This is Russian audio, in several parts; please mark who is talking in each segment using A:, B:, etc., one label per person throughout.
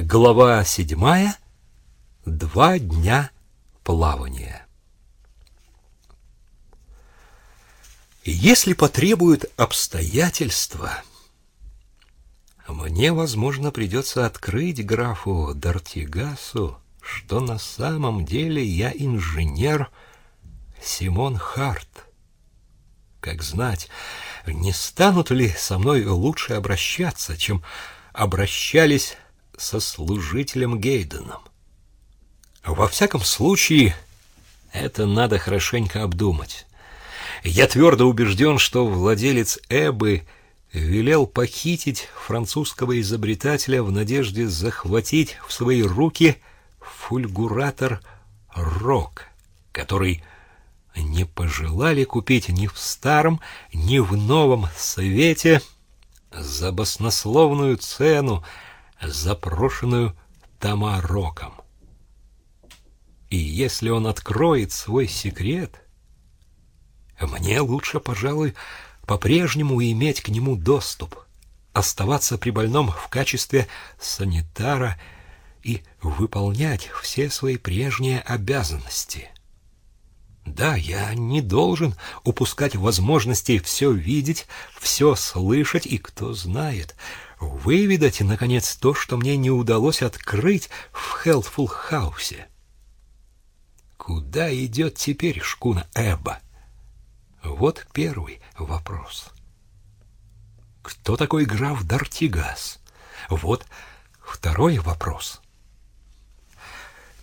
A: Глава седьмая. Два дня плавания. Если потребуют обстоятельства, мне, возможно, придется открыть графу Дартигасу, что на самом деле я инженер Симон Харт. Как знать, не станут ли со мной лучше обращаться, чем обращались со служителем Гейденом. Во всяком случае, это надо хорошенько обдумать. Я твердо убежден, что владелец Эбы велел похитить французского изобретателя в надежде захватить в свои руки фульгуратор Рок, который не пожелали купить ни в старом, ни в новом свете за баснословную цену, запрошенную Тамароком. И если он откроет свой секрет, мне лучше, пожалуй, по-прежнему иметь к нему доступ, оставаться при больном в качестве санитара и выполнять все свои прежние обязанности. Да, я не должен упускать возможности все видеть, все слышать, и кто знает, выведать, наконец, то, что мне не удалось открыть в Хелтфул-хаусе. Куда идет теперь шкуна Эбба? Вот первый вопрос. Кто такой граф Дартигас? Вот второй вопрос.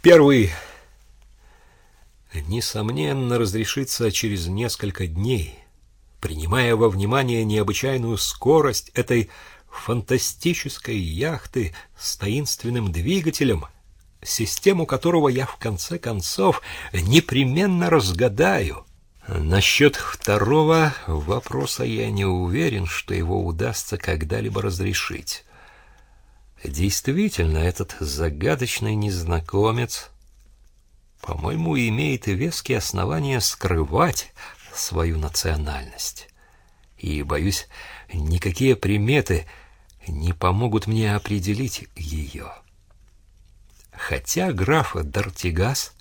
A: Первый несомненно, разрешится через несколько дней, принимая во внимание необычайную скорость этой фантастической яхты с таинственным двигателем, систему которого я в конце концов непременно разгадаю. Насчет второго вопроса я не уверен, что его удастся когда-либо разрешить. Действительно, этот загадочный незнакомец по-моему, имеет веские основания скрывать свою национальность. И, боюсь, никакие приметы не помогут мне определить ее. Хотя граф Дартигас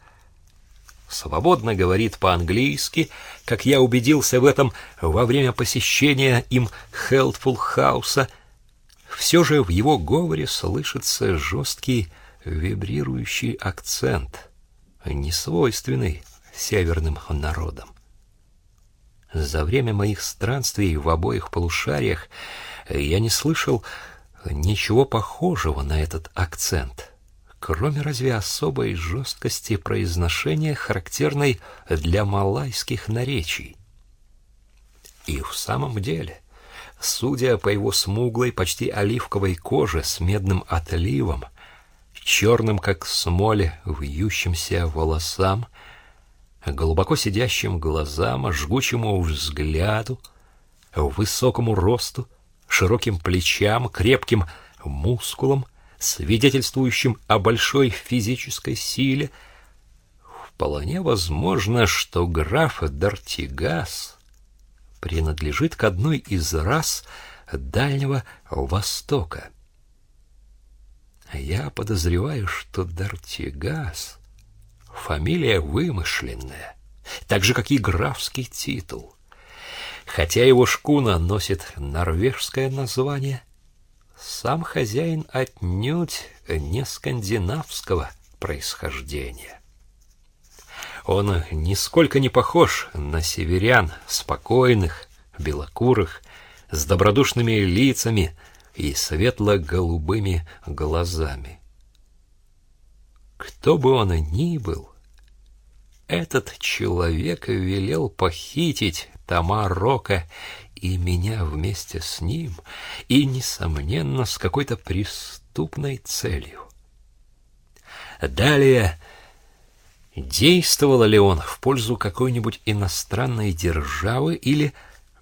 A: свободно говорит по-английски, как я убедился в этом во время посещения им Хелтфул Хауса, все же в его говоре слышится жесткий вибрирующий акцент — не свойственный северным народам. За время моих странствий в обоих полушариях я не слышал ничего похожего на этот акцент, кроме разве особой жесткости произношения, характерной для малайских наречий. И в самом деле, судя по его смуглой, почти оливковой коже с медным отливом, черным, как смоль, вьющимся волосам, глубоко сидящим глазам, жгучему взгляду, высокому росту, широким плечам, крепким мускулам, свидетельствующим о большой физической силе, вполне возможно, что граф Дартигас принадлежит к одной из рас Дальнего Востока. Я подозреваю, что Дартигас — фамилия вымышленная, так же, как и графский титул. Хотя его шкуна носит норвежское название, сам хозяин отнюдь не скандинавского происхождения. Он нисколько не похож на северян, спокойных, белокурых, с добродушными лицами, и светло-голубыми глазами. Кто бы он ни был, этот человек велел похитить Тома Рока и меня вместе с ним, и, несомненно, с какой-то преступной целью. Далее, действовал ли он в пользу какой-нибудь иностранной державы или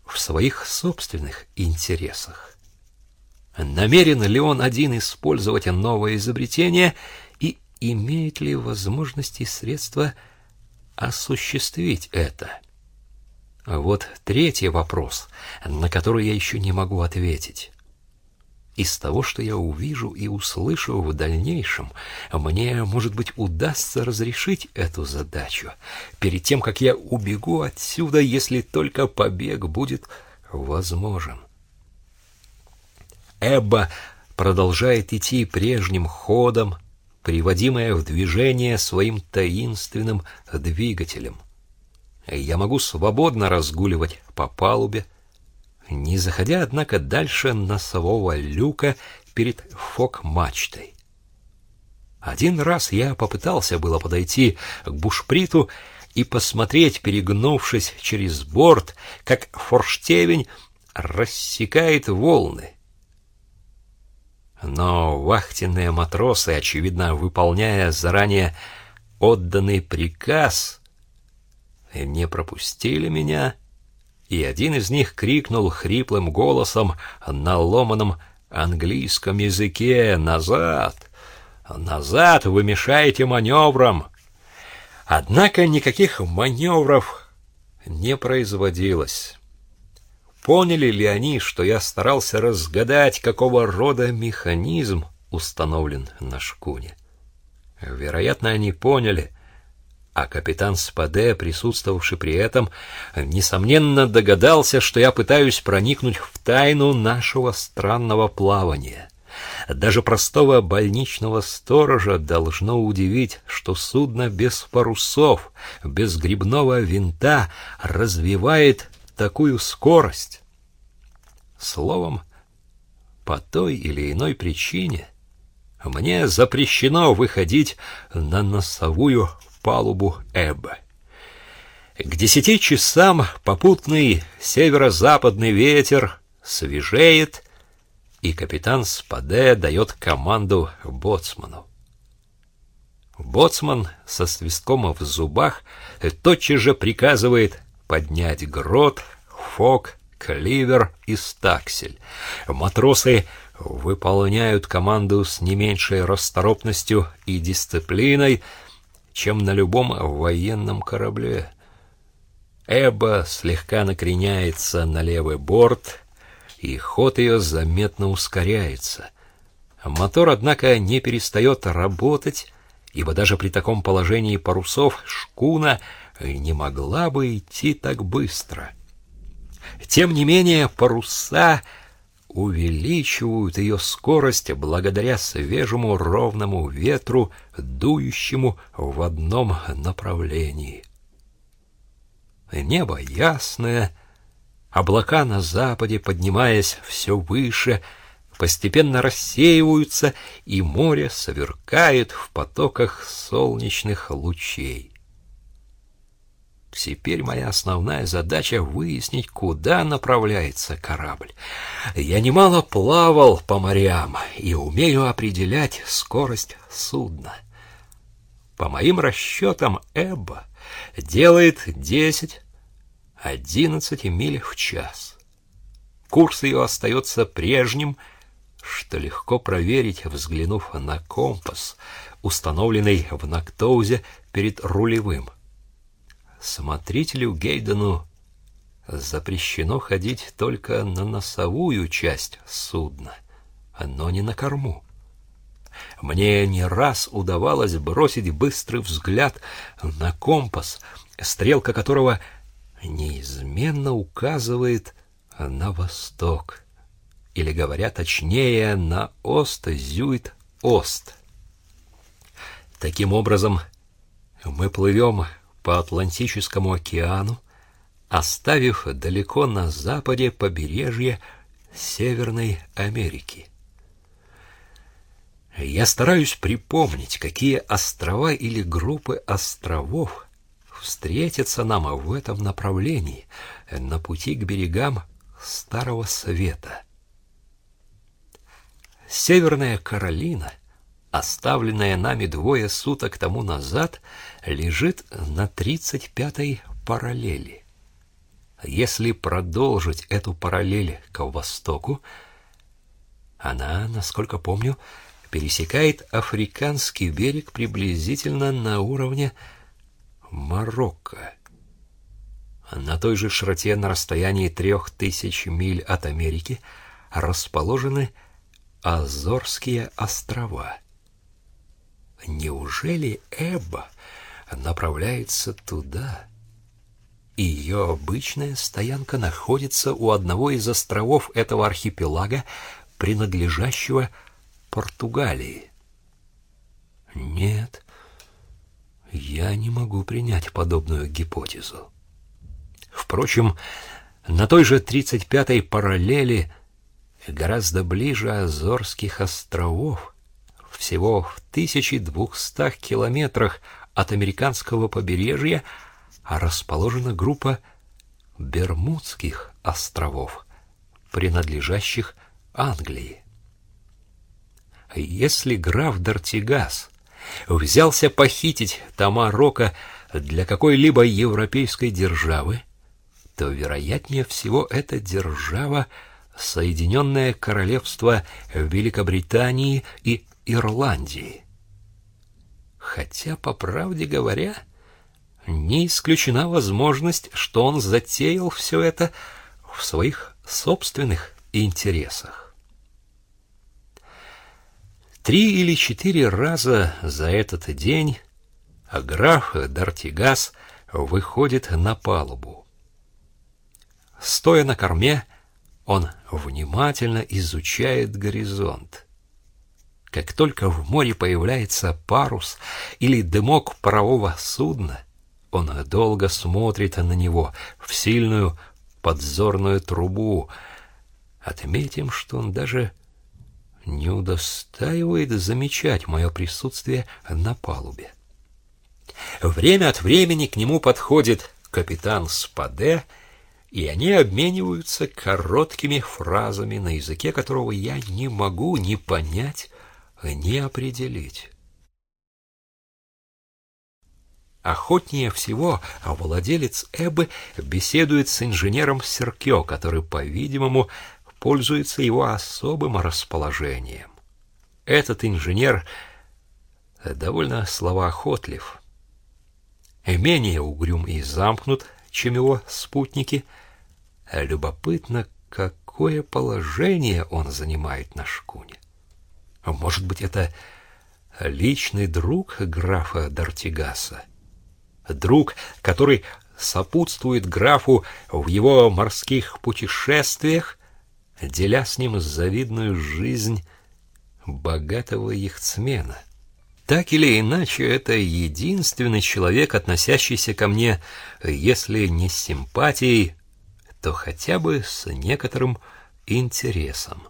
A: в своих собственных интересах? намерен ли он один использовать новое изобретение и имеет ли возможности и средства осуществить это. Вот третий вопрос, на который я еще не могу ответить. Из того, что я увижу и услышу в дальнейшем, мне, может быть, удастся разрешить эту задачу перед тем, как я убегу отсюда, если только побег будет возможен. Эбба продолжает идти прежним ходом, приводимая в движение своим таинственным двигателем. Я могу свободно разгуливать по палубе, не заходя, однако, дальше носового люка перед фок-мачтой. Один раз я попытался было подойти к бушприту и посмотреть, перегнувшись через борт, как форштевень рассекает волны. Но вахтенные матросы, очевидно, выполняя заранее отданный приказ, не пропустили меня, и один из них крикнул хриплым голосом на ломаном английском языке «Назад! Назад! Вы мешаете маневрам!» Однако никаких маневров не производилось. Поняли ли они, что я старался разгадать, какого рода механизм установлен на шкуне? Вероятно, они поняли, а капитан Спаде, присутствовавший при этом, несомненно догадался, что я пытаюсь проникнуть в тайну нашего странного плавания. Даже простого больничного сторожа должно удивить, что судно без парусов, без грибного винта развивает такую скорость. Словом, по той или иной причине мне запрещено выходить на носовую палубу Эбба. К десяти часам попутный северо-западный ветер свежеет, и капитан Спаде дает команду боцману. Боцман со свистком в зубах тотчас же приказывает поднять грот, фок, кливер и стаксель. Матросы выполняют команду с не меньшей расторопностью и дисциплиной, чем на любом военном корабле. Эба слегка накреняется на левый борт, и ход ее заметно ускоряется. Мотор, однако, не перестает работать, ибо даже при таком положении парусов шкуна — не могла бы идти так быстро. Тем не менее, паруса увеличивают ее скорость благодаря свежему ровному ветру, дующему в одном направлении. Небо ясное, облака на западе, поднимаясь все выше, постепенно рассеиваются, и море сверкает в потоках солнечных лучей. Теперь моя основная задача — выяснить, куда направляется корабль. Я немало плавал по морям и умею определять скорость судна. По моим расчетам, Эбба делает 10-11 миль в час. Курс ее остается прежним, что легко проверить, взглянув на компас, установленный в Нактоузе перед рулевым — Смотрителю Гейдену запрещено ходить только на носовую часть судна, но не на корму. Мне не раз удавалось бросить быстрый взгляд на компас, стрелка которого неизменно указывает на восток, или, говоря точнее, на ост-зюит-ост. Таким образом, мы плывем по Атлантическому океану, оставив далеко на западе побережье Северной Америки. Я стараюсь припомнить, какие острова или группы островов встретятся нам в этом направлении на пути к берегам Старого Света. Северная Каролина — оставленная нами двое суток тому назад, лежит на тридцать пятой параллели. Если продолжить эту параллель к востоку, она, насколько помню, пересекает африканский берег приблизительно на уровне Марокко. На той же широте на расстоянии трех тысяч миль от Америки расположены Азорские острова. Неужели Эбба направляется туда? Ее обычная стоянка находится у одного из островов этого архипелага, принадлежащего Португалии. Нет, я не могу принять подобную гипотезу. Впрочем, на той же 35-й параллели, гораздо ближе Азорских островов, всего в 1200 километрах от американского побережья, расположена группа Бермудских островов, принадлежащих Англии. Если граф Дартигас взялся похитить тома Рока для какой-либо европейской державы, то, вероятнее всего, эта держава Соединенное Королевство Великобритании и Ирландии. Хотя, по правде говоря, не исключена возможность, что он затеял все это в своих собственных интересах. Три или четыре раза за этот день граф Дартигас выходит на палубу. Стоя на корме, он внимательно изучает горизонт. Как только в море появляется парус или дымок парового судна, он долго смотрит на него в сильную подзорную трубу. Отметим, что он даже не удостаивает замечать мое присутствие на палубе. Время от времени к нему подходит капитан Спаде, и они обмениваются короткими фразами, на языке которого я не могу ни понять, ни определить. Охотнее всего владелец Эбы беседует с инженером Серкё, который, по-видимому, пользуется его особым расположением. Этот инженер довольно словоохотлив, менее угрюм и замкнут, чем его спутники. Любопытно, какое положение он занимает на шкуне. Может быть, это личный друг графа Дартигаса, друг, который сопутствует графу в его морских путешествиях, деля с ним завидную жизнь богатого яхтсмена. Так или иначе, это единственный человек, относящийся ко мне, если не с симпатией, то хотя бы с некоторым интересом.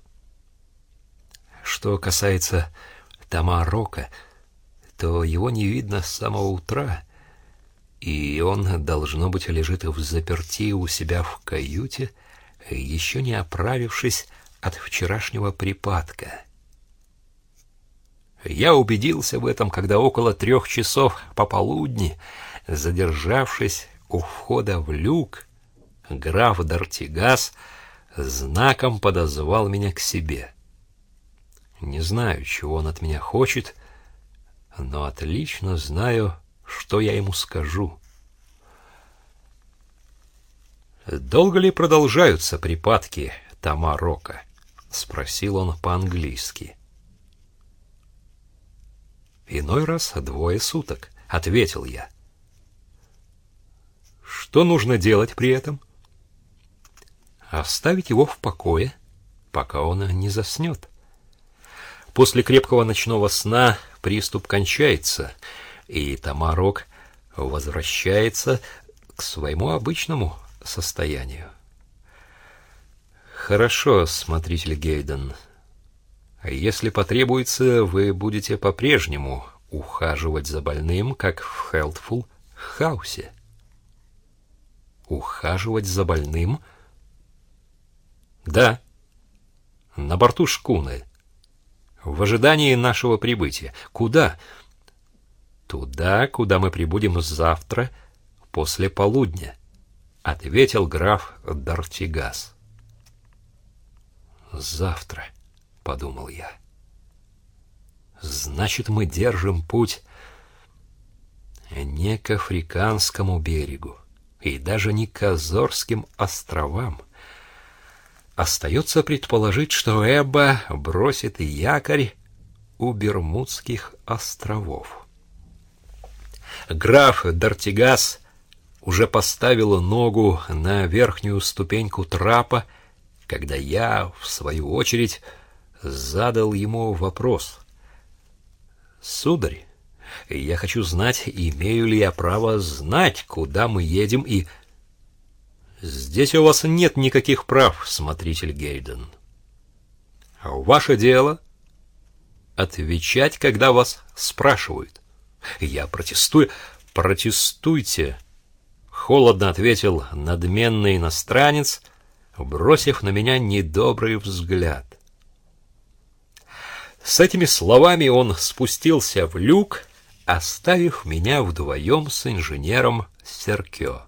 A: Что касается Тома Рока, то его не видно с самого утра, и он, должно быть, лежит в заперти у себя в каюте, еще не оправившись от вчерашнего припадка. Я убедился в этом, когда около трех часов пополудни, задержавшись у входа в люк, граф Дартигас знаком подозвал меня к себе. Не знаю, чего он от меня хочет, но отлично знаю, что я ему скажу. «Долго ли продолжаются припадки Тамарока?» — спросил он по-английски. «Иной раз двое суток», — ответил я. «Что нужно делать при этом?» «Оставить его в покое, пока он не заснет. После крепкого ночного сна приступ кончается, и Тамарок возвращается к своему обычному состоянию. Хорошо, смотритель Гейден. Если потребуется, вы будете по-прежнему ухаживать за больным, как в Хелтфул Хаусе. Ухаживать за больным? Да. На борту шкуны. В ожидании нашего прибытия. Куда? Туда, куда мы прибудем завтра после полудня. — ответил граф Дартигас. «Завтра», — подумал я. «Значит, мы держим путь не к Африканскому берегу и даже не к Азорским островам, Остается предположить, что Эбба бросит якорь у Бермудских островов. Граф Дартигас уже поставил ногу на верхнюю ступеньку трапа, когда я, в свою очередь, задал ему вопрос. «Сударь, я хочу знать, имею ли я право знать, куда мы едем и...» «Здесь у вас нет никаких прав, смотритель Гейден. Ваше дело — отвечать, когда вас спрашивают. Я протестую. Протестуйте!» Холодно ответил надменный иностранец, бросив на меня недобрый взгляд. С этими словами он спустился в люк, оставив меня вдвоем с инженером Серкё.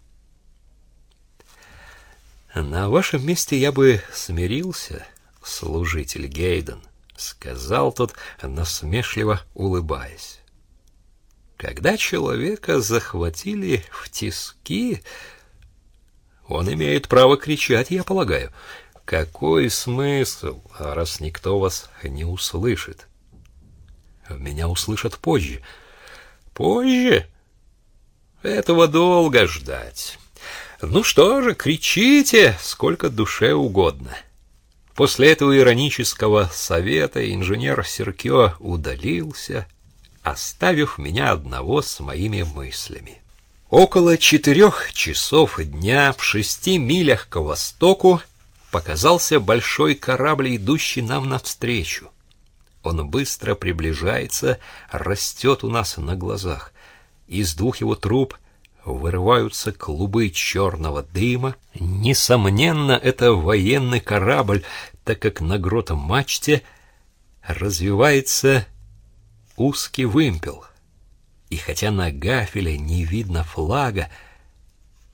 A: На вашем месте я бы смирился, служитель Гейден, сказал тот, насмешливо улыбаясь. Когда человека захватили в тиски, он имеет право кричать, я полагаю. Какой смысл, раз никто вас не услышит? Меня услышат позже. Позже? Этого долго ждать. Ну что же, кричите, сколько душе угодно. После этого иронического совета инженер Серкё удалился, оставив меня одного с моими мыслями. Около четырех часов дня в шести милях к востоку показался большой корабль, идущий нам навстречу. Он быстро приближается, растет у нас на глазах. Из двух его труб вырываются клубы черного дыма. Несомненно, это военный корабль, так как на гротом мачте развивается узкий вымпел. И хотя на гафеле не видно флага,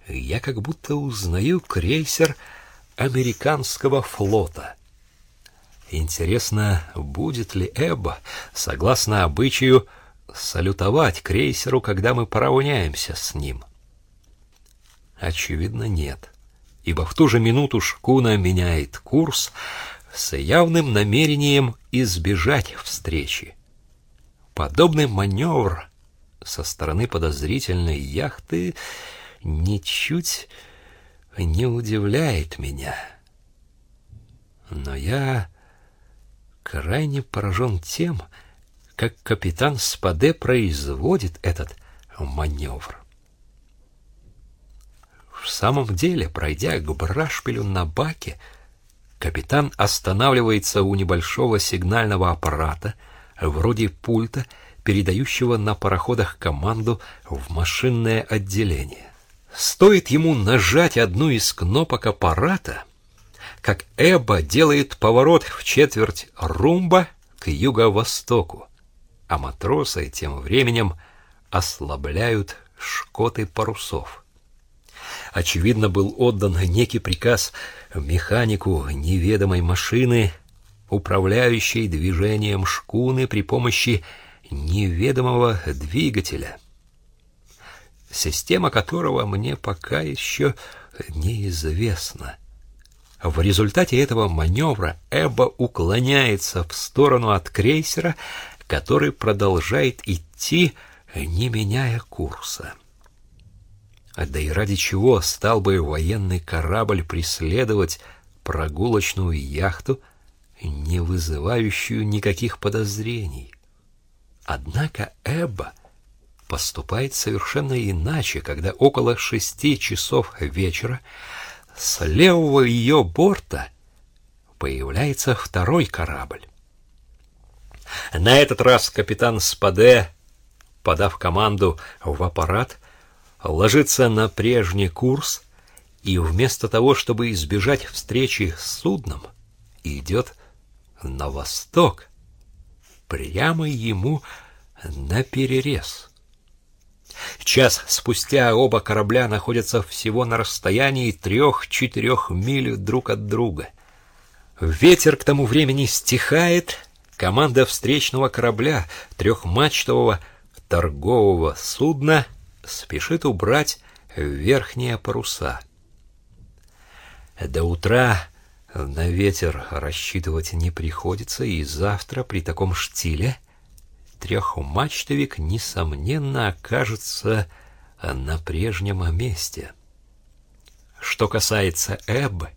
A: я как будто узнаю крейсер американского флота. Интересно, будет ли Эбба, согласно обычаю, салютовать крейсеру, когда мы поравняемся с ним? Очевидно, нет, ибо в ту же минуту шкуна меняет курс с явным намерением избежать встречи. Подобный маневр со стороны подозрительной яхты ничуть не удивляет меня. Но я крайне поражен тем, как капитан Спаде производит этот маневр. В самом деле, пройдя к брашпилю на баке, капитан останавливается у небольшого сигнального аппарата, вроде пульта, передающего на пароходах команду в машинное отделение. Стоит ему нажать одну из кнопок аппарата, как Эба делает поворот в четверть румба к юго-востоку а матросы тем временем ослабляют шкоты парусов. Очевидно, был отдан некий приказ механику неведомой машины, управляющей движением шкуны при помощи неведомого двигателя, система которого мне пока еще неизвестна. В результате этого маневра Эбба уклоняется в сторону от крейсера, который продолжает идти, не меняя курса. А да и ради чего стал бы военный корабль преследовать прогулочную яхту, не вызывающую никаких подозрений? Однако Эбба поступает совершенно иначе, когда около шести часов вечера с левого ее борта появляется второй корабль. На этот раз капитан Спаде, подав команду в аппарат, ложится на прежний курс и вместо того, чтобы избежать встречи с судном, идет на восток, прямо ему на перерез. Час спустя оба корабля находятся всего на расстоянии трех-четырех миль друг от друга. Ветер к тому времени стихает, команда встречного корабля, трехмачтового торгового судна, спешит убрать верхние паруса. До утра На ветер рассчитывать не приходится, и завтра при таком штиле трехмачтовик, несомненно, окажется на прежнем месте. Что касается Эббы,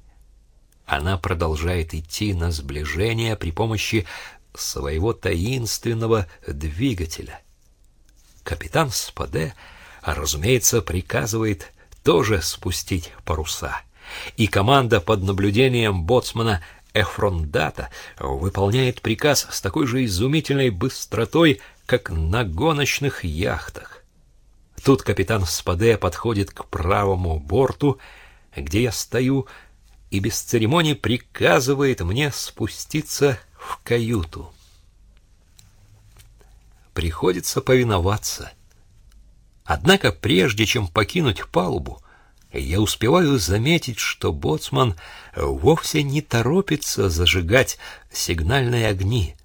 A: она продолжает идти на сближение при помощи своего таинственного двигателя. Капитан Спаде, разумеется, приказывает тоже спустить паруса, и команда под наблюдением боцмана Эфрондата выполняет приказ с такой же изумительной быстротой, как на гоночных яхтах. Тут капитан Спаде подходит к правому борту, где я стою, и без церемоний приказывает мне спуститься в каюту. Приходится повиноваться. Однако прежде чем покинуть палубу, я успеваю заметить, что боцман вовсе не торопится зажигать сигнальные огни,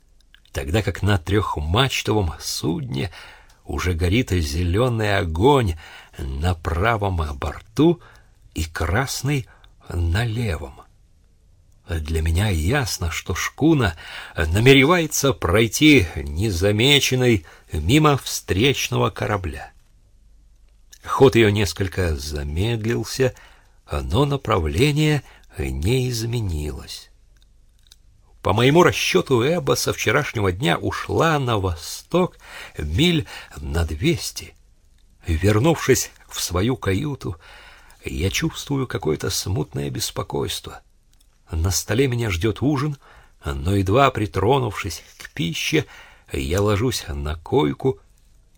A: тогда как на трехмачтовом судне уже горит зеленый огонь на правом борту и красный на левом. Для меня ясно, что шкуна намеревается пройти незамеченной мимо встречного корабля. Ход ее несколько замедлился, но направление не изменилось. По моему расчету, Эба со вчерашнего дня ушла на восток миль на двести. Вернувшись в свою каюту, я чувствую какое-то смутное беспокойство. На столе меня ждет ужин, но едва притронувшись к пище, я ложусь на койку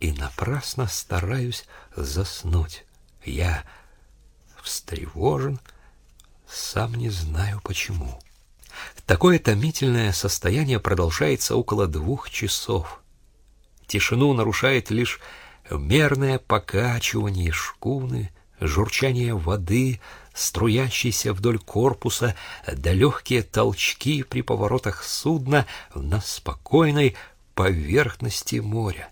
A: и напрасно стараюсь заснуть. Я встревожен, сам не знаю почему. Такое томительное состояние продолжается около двух часов. Тишину нарушает лишь мерное покачивание шкуны, журчание воды, струящейся вдоль корпуса, да легкие толчки при поворотах судна на спокойной поверхности моря.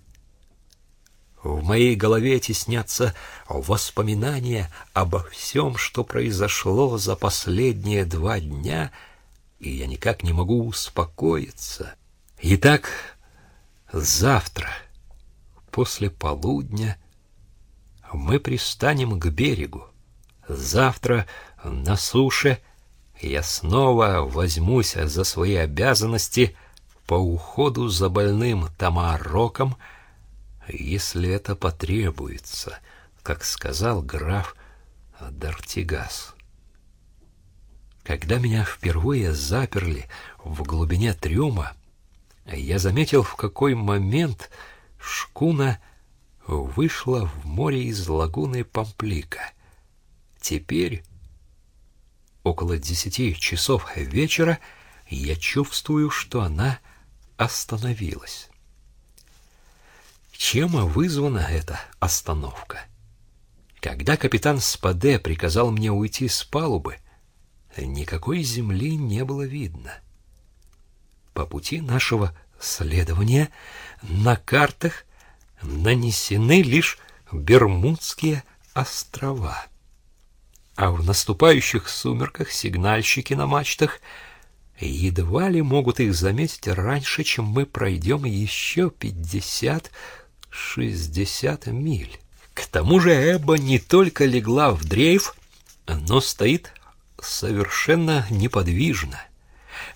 A: В моей голове теснятся воспоминания обо всем, что произошло за последние два дня, и я никак не могу успокоиться. Итак, завтра, после полудня, мы пристанем к берегу. Завтра на суше я снова возьмусь за свои обязанности по уходу за больным Тамароком, если это потребуется, как сказал граф Дартигас. Когда меня впервые заперли в глубине трюма, я заметил, в какой момент шкуна вышла в море из лагуны Памплика. Теперь, около десяти часов вечера, я чувствую, что она остановилась. Чем вызвана эта остановка? Когда капитан Спаде приказал мне уйти с палубы, никакой земли не было видно. По пути нашего следования на картах нанесены лишь Бермудские острова. А в наступающих сумерках сигнальщики на мачтах едва ли могут их заметить раньше, чем мы пройдем еще пятьдесят-шестьдесят миль. К тому же Эбба не только легла в дрейф, но стоит совершенно неподвижно.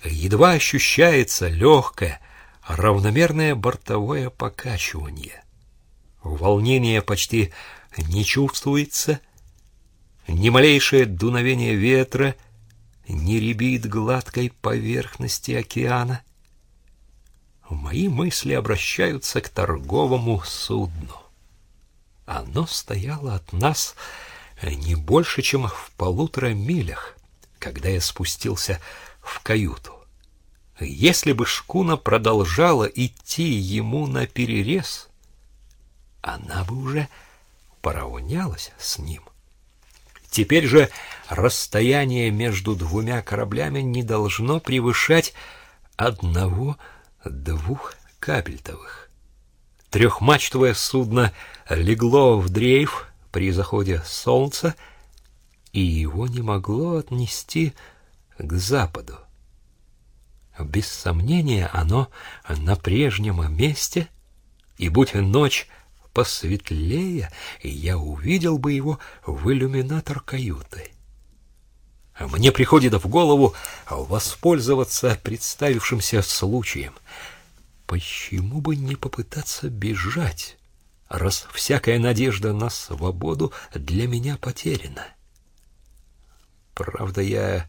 A: Едва ощущается легкое, равномерное бортовое покачивание. Волнение почти не чувствуется, ни малейшее дуновение ветра не ребит гладкой поверхности океана. Мои мысли обращаются к торговому судну. Оно стояло от нас не больше, чем в полутора милях, когда я спустился в каюту. Если бы шкуна продолжала идти ему на перерез, она бы уже поравнялась с ним. Теперь же расстояние между двумя кораблями не должно превышать одного-двух кабельтовых. Трехмачтовое судно легло в дрейф при заходе солнца, и его не могло отнести к западу. Без сомнения, оно на прежнем месте, и будь ночь посветлее, я увидел бы его в иллюминатор каюты. Мне приходит в голову воспользоваться представившимся случаем. Почему бы не попытаться бежать, раз всякая надежда на свободу для меня потеряна? Правда, я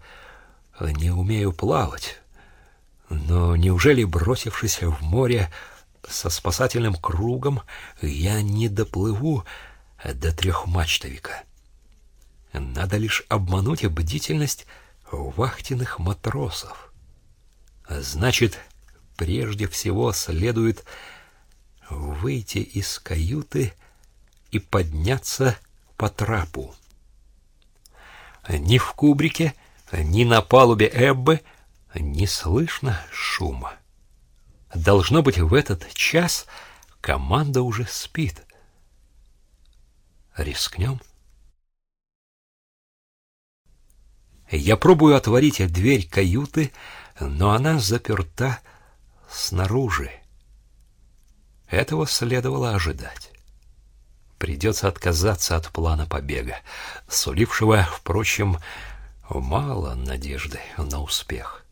A: не умею плавать, но неужели, бросившись в море со спасательным кругом, я не доплыву до трехмачтовика? Надо лишь обмануть бдительность вахтенных матросов. Значит, прежде всего следует выйти из каюты и подняться по трапу. Ни в кубрике, ни на палубе Эббы не слышно шума. Должно быть, в этот час команда уже спит. Рискнем? Я пробую отворить дверь каюты, но она заперта снаружи. Этого следовало ожидать. Придется отказаться от плана побега, сулившего, впрочем, мало надежды на успех.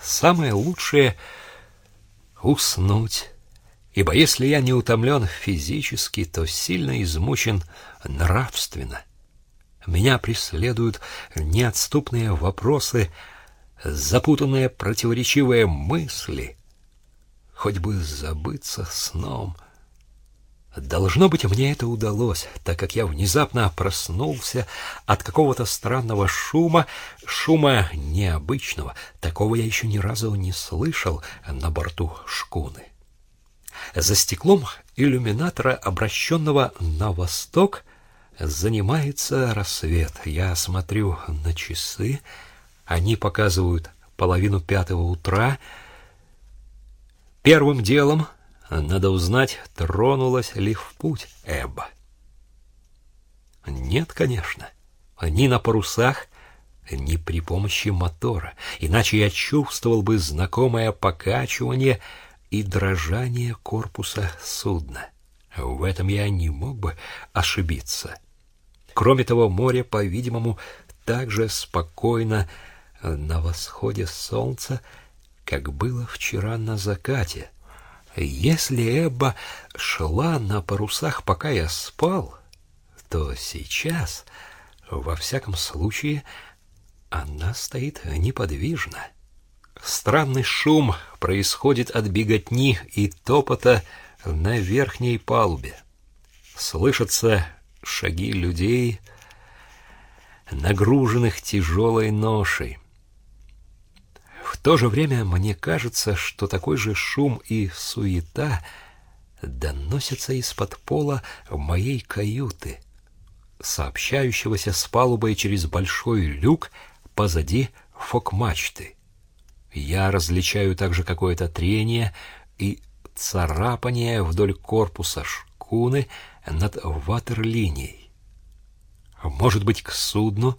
A: Самое лучшее — уснуть, ибо если я не утомлен физически, то сильно измучен нравственно. Меня преследуют неотступные вопросы, запутанные противоречивые мысли. Хоть бы забыться сном — Должно быть, мне это удалось, так как я внезапно проснулся от какого-то странного шума, шума необычного. Такого я еще ни разу не слышал на борту шкуны. За стеклом иллюминатора, обращенного на восток, занимается рассвет. Я смотрю на часы, они показывают половину пятого утра. Первым делом надо узнать, тронулась ли в путь Эбба. Нет, конечно. Ни на парусах, ни при помощи мотора. Иначе я чувствовал бы знакомое покачивание и дрожание корпуса судна. В этом я не мог бы ошибиться. Кроме того, море, по-видимому, так же спокойно на восходе солнца, как было вчера на закате — если Эбба шла на парусах, пока я спал, то сейчас, во всяком случае, она стоит неподвижно. Странный шум происходит от беготни и топота на верхней палубе. Слышатся шаги людей, нагруженных тяжелой ношей. В то же время мне кажется, что такой же шум и суета доносятся из-под пола моей каюты, сообщающегося с палубой через большой люк позади фок-мачты. Я различаю также какое-то трение и царапание вдоль корпуса шкуны над ватерлинией. Может быть, к судну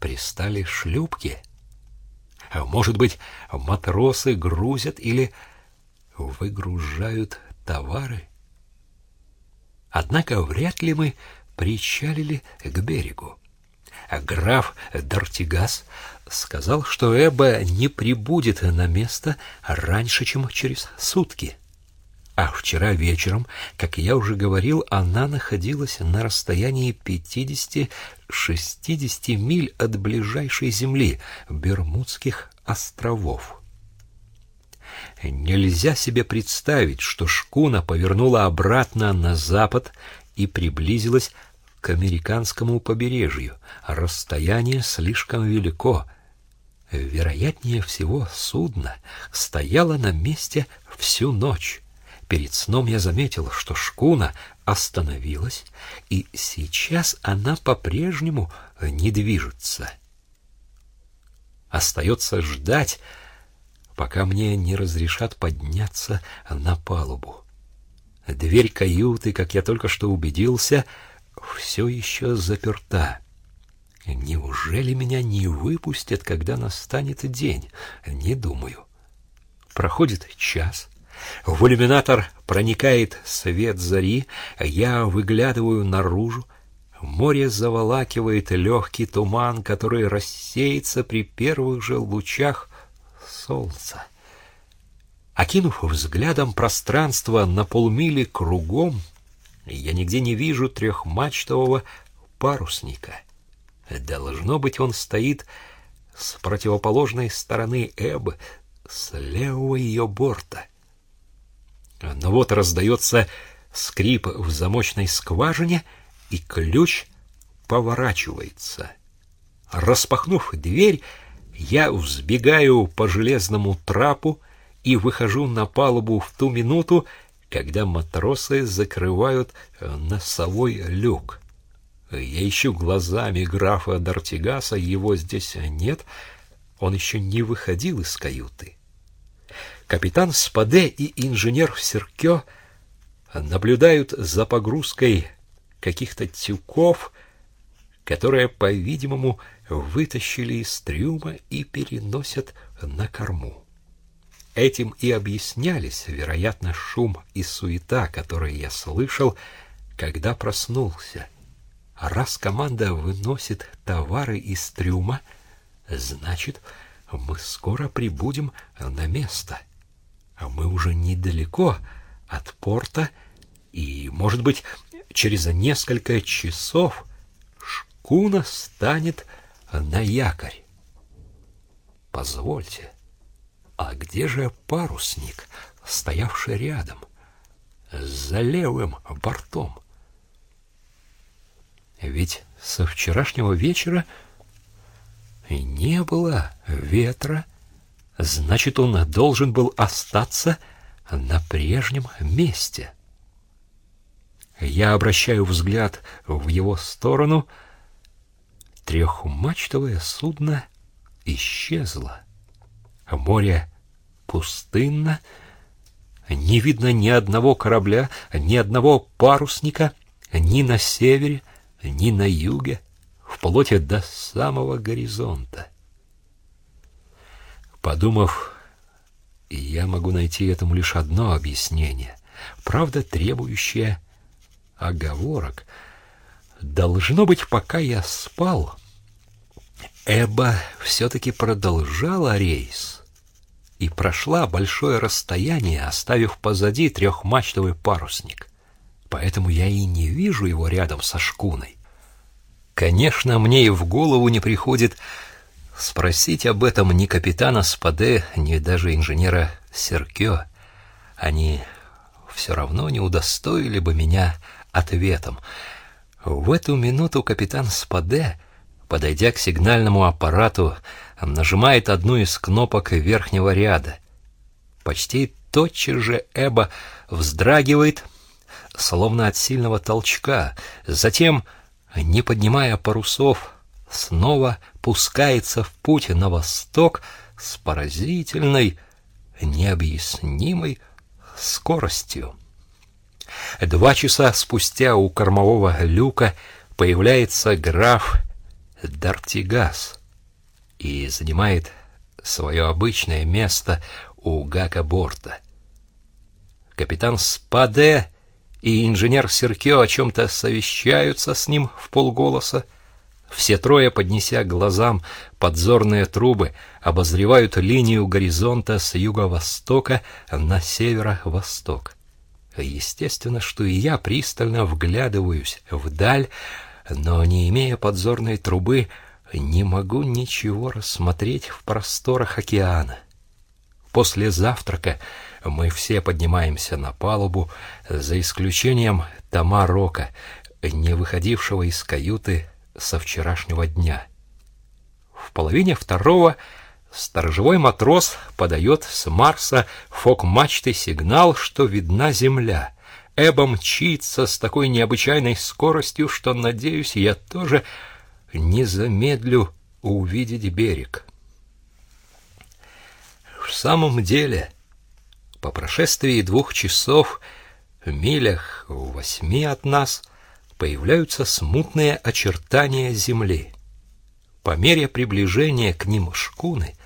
A: пристали шлюпки — может быть, матросы грузят или выгружают товары? Однако вряд ли мы причалили к берегу. Граф Дортигас сказал, что Эба не прибудет на место раньше, чем через сутки. А вчера вечером, как я уже говорил, она находилась на расстоянии 50-60 миль от ближайшей земли, Бермудских островов. Нельзя себе представить, что шкуна повернула обратно на запад и приблизилась к американскому побережью. Расстояние слишком велико. Вероятнее всего, судно стояло на месте всю ночь. Перед сном я заметил, что шкуна остановилась, и сейчас она по-прежнему не движется. Остается ждать, пока мне не разрешат подняться на палубу. Дверь каюты, как я только что убедился, все еще заперта. Неужели меня не выпустят, когда настанет день? Не думаю. Проходит час. В иллюминатор проникает свет зари, я выглядываю наружу. Море заволакивает легкий туман, который рассеется при первых же лучах солнца. Окинув взглядом пространство на полмили кругом, я нигде не вижу трехмачтового парусника. Должно быть, он стоит с противоположной стороны Эбы, с левого ее борта. Но вот раздается скрип в замочной скважине, и ключ поворачивается. Распахнув дверь, я взбегаю по железному трапу и выхожу на палубу в ту минуту, когда матросы закрывают носовой люк. Я ищу глазами графа Дартигаса, его здесь нет, он еще не выходил из каюты. Капитан Спаде и инженер Серкё наблюдают за погрузкой каких-то тюков, которые, по-видимому, вытащили из трюма и переносят на корму. Этим и объяснялись, вероятно, шум и суета, которые я слышал, когда проснулся. Раз команда выносит товары из трюма, значит, мы скоро прибудем на место. А мы уже недалеко от порта, и, может быть, через несколько часов шкуна станет на якорь. Позвольте, а где же парусник, стоявший рядом, за левым бортом? Ведь со вчерашнего вечера не было ветра, значит, он должен был остаться на прежнем месте. Я обращаю взгляд в его сторону. Трехмачтовое судно исчезло. Море пустынно, не видно ни одного корабля, ни одного парусника, ни на севере, ни на юге, вплоть до самого горизонта. Подумав, я могу найти этому лишь одно объяснение, правда, требующее оговорок. Должно быть, пока я спал, Эба все-таки продолжала рейс и прошла большое расстояние, оставив позади трехмачтовый парусник. Поэтому я и не вижу его рядом со шкуной. Конечно, мне и в голову не приходит спросить об этом ни капитана Спаде, ни даже инженера Серкё. Они все равно не удостоили бы меня ответом. В эту минуту капитан Спаде, подойдя к сигнальному аппарату, нажимает одну из кнопок верхнего ряда. Почти тотчас же Эба вздрагивает, словно от сильного толчка. Затем, не поднимая парусов, снова пускается в путь на восток с поразительной, необъяснимой скоростью. Два часа спустя у кормового люка появляется граф Дартигас и занимает свое обычное место у гака-борта. Капитан Спаде и инженер Серкио о чем-то совещаются с ним в полголоса. Все трое, поднеся глазам подзорные трубы, обозревают линию горизонта с юго-востока на северо-восток. Естественно, что и я пристально вглядываюсь вдаль, но, не имея подзорной трубы, не могу ничего рассмотреть в просторах океана. После завтрака мы все поднимаемся на палубу, за исключением Тома Рока, не выходившего из каюты со вчерашнего дня. В половине второго Сторожевой матрос подает с Марса фок-мачты сигнал, что видна земля. Эба мчится с такой необычайной скоростью, что, надеюсь, я тоже не замедлю увидеть берег. В самом деле, по прошествии двух часов в милях в восьми от нас появляются смутные очертания земли. По мере приближения к ним шкуны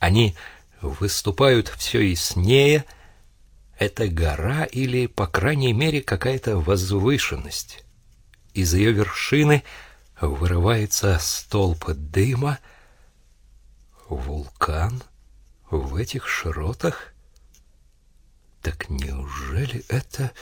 A: они выступают все яснее. Это гора или, по крайней мере, какая-то возвышенность. Из ее вершины вырывается столб дыма. Вулкан в этих широтах? Так неужели это